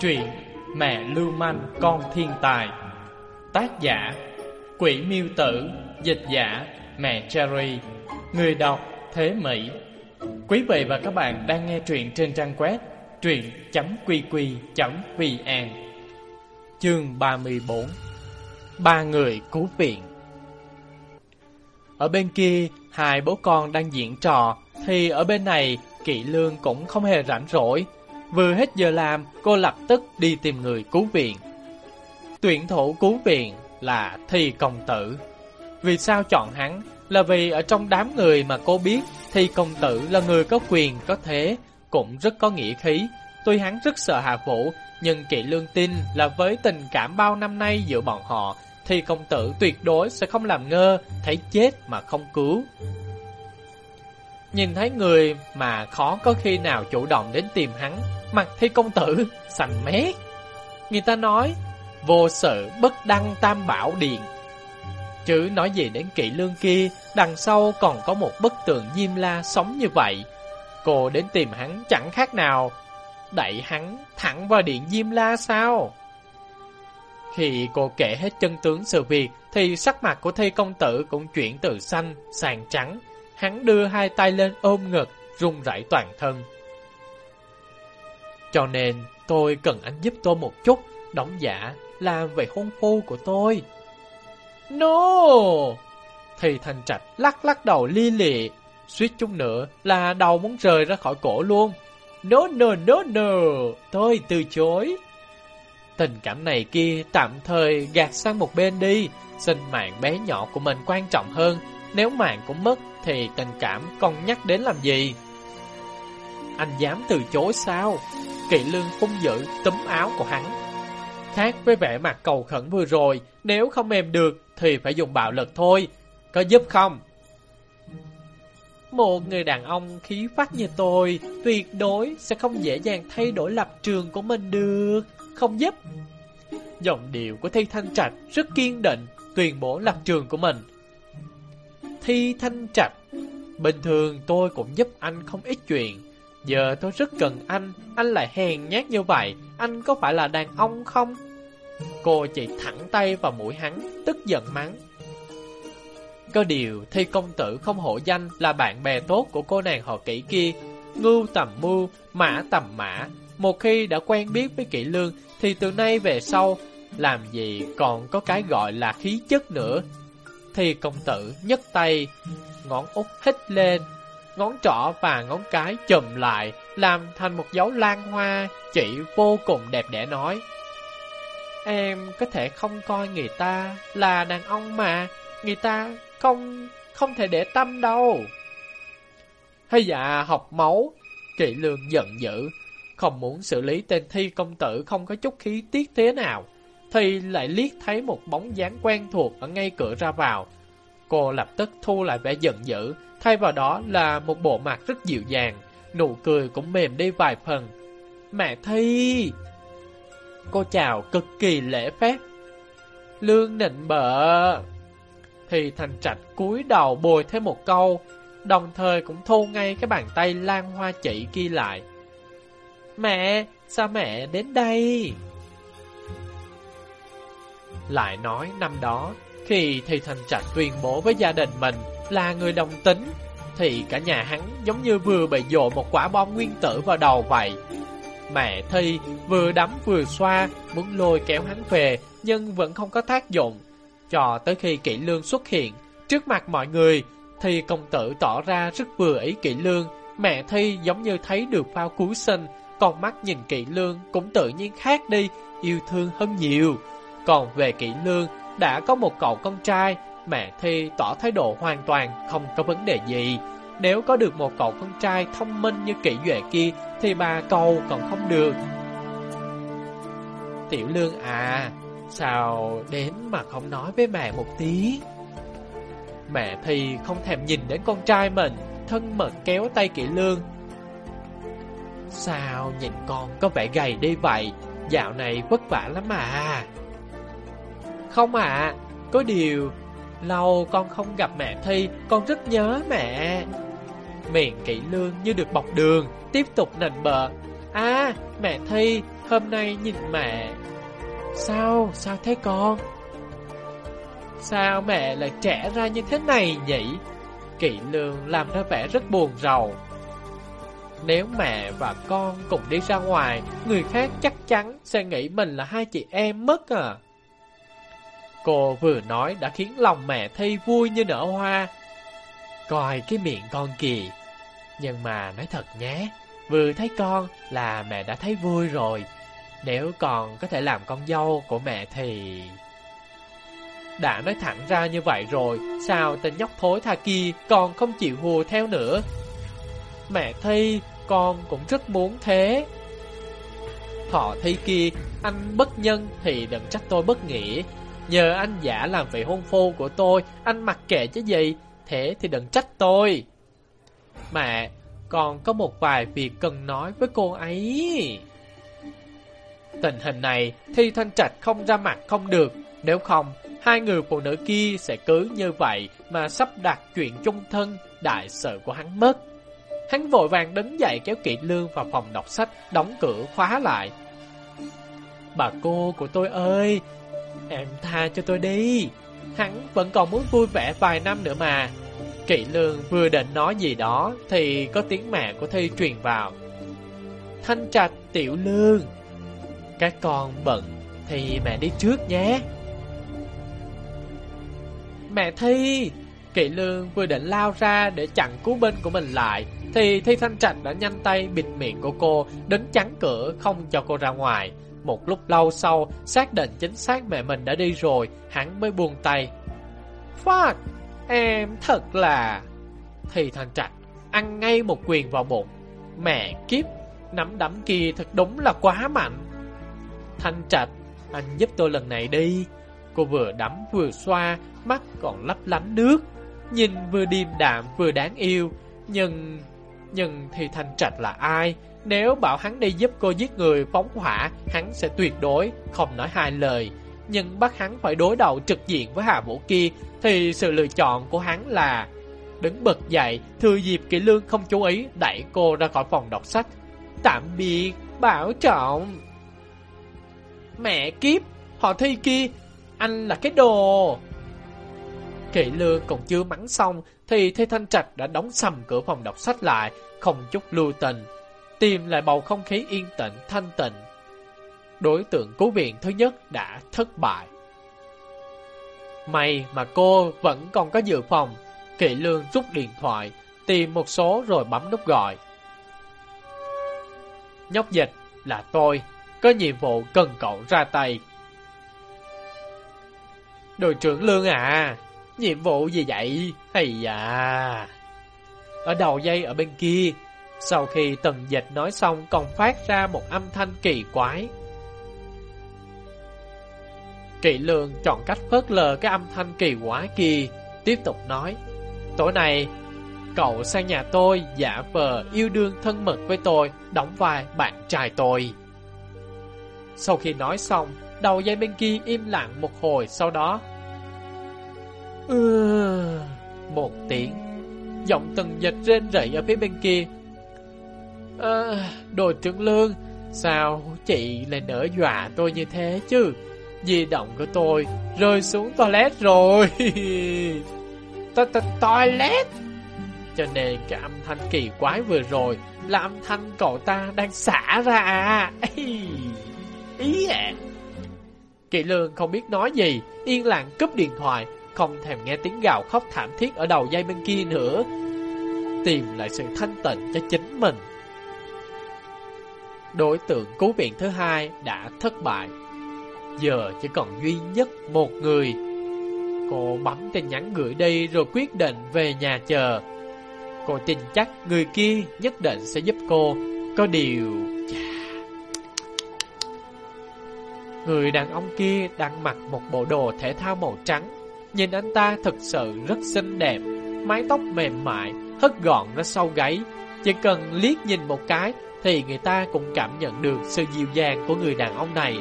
Truyện Mẹ Lưu Manh Con Thiên Tài. Tác giả Quỷ Miêu Tử. Dịch giả Mẹ Cherry. Người đọc Thế Mỹ. Quý vị và các bạn đang nghe truyện trên trang web truyện.qq.vn Chương 34 Ba người cứu viện. Ở bên kia, hai bố con đang diễn trò, thì ở bên này, Kỵ Lương cũng không hề rảnh rỗi. Vừa hết giờ làm, cô lập tức đi tìm người cứu viện. Tuyển thủ cứu viện là Thi Công Tử. Vì sao chọn hắn? Là vì ở trong đám người mà cô biết, Thi Công Tử là người có quyền, có thế, cũng rất có nghĩa khí. Tuy hắn rất sợ Hạ Vũ, nhưng Kỵ Lương tin là với tình cảm bao năm nay giữa bọn họ, thì công tử tuyệt đối sẽ không làm ngơ, thấy chết mà không cứu. Nhìn thấy người mà khó có khi nào chủ động đến tìm hắn, mặt thi công tử sành mét. Người ta nói, vô sự bất đăng tam bảo điện. Chứ nói gì đến kỵ lương kia, đằng sau còn có một bức tường diêm la sống như vậy. Cô đến tìm hắn chẳng khác nào, đẩy hắn thẳng vào điện diêm la sao? Khi cô kể hết chân tướng sự việc, thì sắc mặt của thi công tử cũng chuyển từ xanh sang trắng. Hắn đưa hai tay lên ôm ngực, run rẩy toàn thân. Cho nên tôi cần anh giúp tôi một chút, đóng giả làm về hôn phu của tôi. No! Thì thành trạch lắc lắc đầu li lị, suýt chút nữa là đầu muốn rời ra khỏi cổ luôn. No, no, no, no, tôi từ chối. Tình cảm này kia tạm thời gạt sang một bên đi, sinh mạng bé nhỏ của mình quan trọng hơn, nếu mạng cũng mất thì tình cảm còn nhắc đến làm gì? Anh dám từ chối sao? Kỵ lương hung dữ túm áo của hắn. Khác với vẻ mặt cầu khẩn vừa rồi, nếu không mềm được thì phải dùng bạo lực thôi. Có giúp không? Một người đàn ông khí phách như tôi tuyệt đối sẽ không dễ dàng thay đổi lập trường của mình được. Không giúp. Giọng điệu của Thi Thanh Trạch rất kiên định, tuyên bố lập trường của mình. Thi Thanh Trạch, bình thường tôi cũng giúp anh không ít chuyện. Giờ tôi rất cần anh, anh lại hèn nhát như vậy, anh có phải là đàn ông không? Cô chỉ thẳng tay vào mũi hắn, tức giận mắng. Có điều, thi công tử không hổ danh là bạn bè tốt của cô nàng họ kỹ kia. Ngưu tầm mưu, mã tầm mã. Một khi đã quen biết với kỹ lương, thì từ nay về sau, làm gì còn có cái gọi là khí chất nữa. thi công tử nhấc tay, ngón út hít lên, ngón trỏ và ngón cái chùm lại, làm thành một dấu lan hoa, chị vô cùng đẹp đẽ nói. Em có thể không coi người ta là đàn ông mà, người ta không không thể để tâm đâu. Hay dạ học máu, kỵ lương giận dữ, không muốn xử lý tên thi công tử không có chút khí tiết thế nào. Thì lại liếc thấy một bóng dáng quen thuộc ở ngay cửa ra vào. Cô lập tức thu lại vẻ giận dữ, thay vào đó là một bộ mặt rất dịu dàng, nụ cười cũng mềm đi vài phần. Mẹ Thi! Cô chào cực kỳ lễ phép. Lương nịnh bợ! Thì thành trạch cúi đầu bồi thêm một câu, đồng thời cũng thu ngay cái bàn tay lan hoa chỉ kia lại. Mẹ, sao mẹ đến đây? Lại nói năm đó, khi thì thành trạch tuyên bố với gia đình mình là người đồng tính, thì cả nhà hắn giống như vừa bị dội một quả bom nguyên tử vào đầu vậy. Mẹ Thi vừa đấm vừa xoa, muốn lôi kéo hắn về, nhưng vẫn không có tác dụng. Cho tới khi kỹ lương xuất hiện, trước mặt mọi người, thì công tử tỏ ra rất vừa ý kỹ lương. Mẹ Thi giống như thấy được phao cứu sinh, con mắt nhìn kỹ lương cũng tự nhiên khác đi, yêu thương hơn nhiều. Còn về kỹ lương, đã có một cậu con trai, mẹ Thi tỏ thái độ hoàn toàn không có vấn đề gì. Nếu có được một cậu con trai thông minh như kỹ duệ kia, thì bà cầu còn không được. Tiểu lương à, sao đến mà không nói với mẹ một tí? Mẹ Thi không thèm nhìn đến con trai mình, thân mật kéo tay kỹ lương. Sao nhìn con có vẻ gầy đi vậy? Dạo này vất vả lắm à. Không ạ, có điều, lâu con không gặp mẹ Thi, con rất nhớ mẹ. Miệng kỹ lương như được bọc đường, tiếp tục nịnh bợ. À, mẹ Thi, hôm nay nhìn mẹ. Sao, sao thế con? Sao mẹ lại trẻ ra như thế này nhỉ? Kỵ lương làm ra vẻ rất buồn rầu. Nếu mẹ và con cùng đi ra ngoài, người khác chắc chắn sẽ nghĩ mình là hai chị em mất à. Cô vừa nói đã khiến lòng mẹ Thi vui như nở hoa. Coi cái miệng con kì. Nhưng mà nói thật nhé, vừa thấy con là mẹ đã thấy vui rồi. Nếu còn có thể làm con dâu của mẹ thì... Đã nói thẳng ra như vậy rồi, sao tên nhóc thối tha kia còn không chịu hùa theo nữa? Mẹ Thi, con cũng rất muốn thế. Thọ Thi kia, anh bất nhân thì đừng trách tôi bất nghĩa. Nhờ anh giả làm vị hôn phu của tôi, anh mặc kệ chứ gì, thế thì đừng trách tôi. Mẹ, còn có một vài việc cần nói với cô ấy. Tình hình này, Thi Thanh Trạch không ra mặt không được, nếu không, hai người phụ nữ kia sẽ cứ như vậy mà sắp đặt chuyện chung thân, đại sự của hắn mất. Hắn vội vàng đứng dậy kéo kỵ lương vào phòng đọc sách, đóng cửa khóa lại. Bà cô của tôi ơi, em tha cho tôi đi. Hắn vẫn còn muốn vui vẻ vài năm nữa mà. Kỵ lương vừa định nói gì đó thì có tiếng mẹ của Thi truyền vào. Thanh trạch tiểu lương. Các con bận thì mẹ đi trước nhé. Mẹ Thi! Kỵ lương vừa định lao ra để chặn cứu bên của mình lại, thì Thi Thanh Trạch đã nhanh tay bịt miệng của cô, đứng chắn cửa không cho cô ra ngoài. Một lúc lâu sau, xác định chính xác mẹ mình đã đi rồi, hắn mới buông tay. Fuck, Em thật là... Thì Thanh Trạch ăn ngay một quyền vào bụng. Mẹ kiếp, nắm đấm kia thật đúng là quá mạnh. Thanh Trạch, anh giúp tôi lần này đi. Cô vừa đấm vừa xoa, mắt còn lấp lánh nước. Nhìn vừa điềm đạm vừa đáng yêu. Nhưng... Nhưng thì Thanh Trạch là ai? Nếu bảo hắn đi giúp cô giết người phóng hỏa, hắn sẽ tuyệt đối, không nói hai lời. Nhưng bắt hắn phải đối đầu trực diện với Hà Vũ kia, thì sự lựa chọn của hắn là... Đứng bật dậy, thừa dịp kỹ lương không chú ý, đẩy cô ra khỏi phòng đọc sách. Tạm biệt, bảo trọng. Mẹ kiếp, họ thi kia, anh là cái đồ. Kỵ lương còn chưa mắng xong thì Thê Thanh Trạch đã đóng sầm cửa phòng đọc sách lại, không chút lưu tình, tìm lại bầu không khí yên tĩnh, thanh tịnh. Đối tượng cứu viện thứ nhất đã thất bại. May mà cô vẫn còn có dự phòng, Kỵ lương rút điện thoại, tìm một số rồi bấm nút gọi. Nhóc dịch là tôi, có nhiệm vụ cần cậu ra tay. Đội trưởng Lương à, nhiệm vụ gì vậy? Hay à... Ở đầu dây ở bên kia, sau khi tần dịch nói xong còn phát ra một âm thanh kỳ quái. Kỵ lương chọn cách phớt lờ cái âm thanh kỳ quái kia, tiếp tục nói. Tối nay, cậu sang nhà tôi giả vờ yêu đương thân mật với tôi, đóng vai bạn trai tôi. Sau khi nói xong, đầu dây bên kia im lặng một hồi sau đó. Ừ, một tiếng, giọng từng dịch rên rẩy ở phía bên kia. À, đồ trưởng lương, sao chị lại nỡ dọa tôi như thế chứ? Di động của tôi rơi xuống toilet rồi. to to toilet. Cho nên cái âm thanh kỳ quái vừa rồi là âm thanh cậu ta đang xả ra. À. Ý à. Kỳ lương không biết nói gì, yên lặng cúp điện thoại, không thèm nghe tiếng gào khóc thảm thiết ở đầu dây bên kia nữa. Tìm lại sự thanh tịnh cho chính mình. Đối tượng cứu viện thứ hai đã thất bại. Giờ chỉ còn duy nhất một người. Cô bấm tin nhắn gửi đi rồi quyết định về nhà chờ. Cô tin chắc người kia nhất định sẽ giúp cô. Có điều... Người đàn ông kia đang mặc một bộ đồ thể thao màu trắng. Nhìn anh ta thực sự rất xinh đẹp, mái tóc mềm mại, hất gọn ra sau gáy. Chỉ cần liếc nhìn một cái thì người ta cũng cảm nhận được sự dịu dàng của người đàn ông này.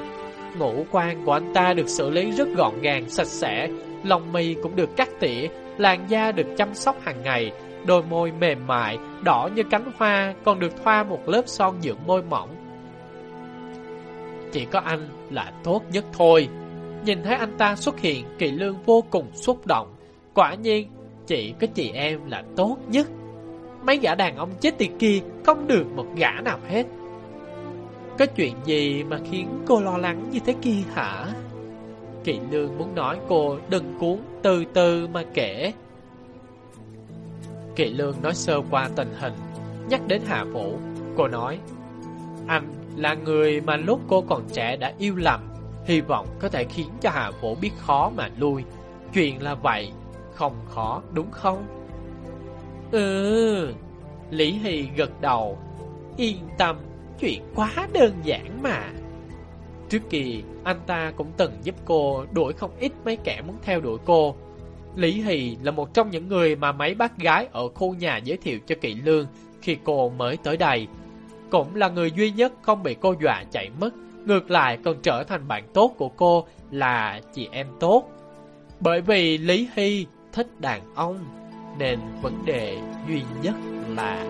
Ngũ quan của anh ta được xử lý rất gọn gàng, sạch sẽ, lông mi cũng được cắt tỉa, làn da được chăm sóc hàng ngày, đôi môi mềm mại, đỏ như cánh hoa, còn được thoa một lớp son dưỡng môi mỏng chỉ có anh là tốt nhất thôi. Nhìn thấy anh ta xuất hiện, Kỳ Lương vô cùng xúc động. Quả nhiên, chỉ có chị em là tốt nhất. Mấy gã đàn ông chết tiệt kia không được một gã nào hết. Có chuyện gì mà khiến cô lo lắng như thế kia hả? Kỳ Lương muốn nói cô đừng cuốn từ từ mà kể. Kỳ Lương nói sơ qua tình hình, nhắc đến Hà Vũ. Cô nói, anh là người mà lúc cô còn trẻ đã yêu lầm, hy vọng có thể khiến cho Hà Vũ biết khó mà lui. Chuyện là vậy, không khó đúng không? Ừ, Lý Hy gật đầu, yên tâm, chuyện quá đơn giản mà. Trước kỳ, anh ta cũng từng giúp cô đuổi không ít mấy kẻ muốn theo đuổi cô. Lý Hì là một trong những người mà mấy bác gái ở khu nhà giới thiệu cho Kỵ Lương khi cô mới tới đây. Cũng là người duy nhất không bị cô dọa chạy mất, ngược lại còn trở thành bạn tốt của cô là chị em tốt. Bởi vì Lý Hy thích đàn ông, nên vấn đề duy nhất là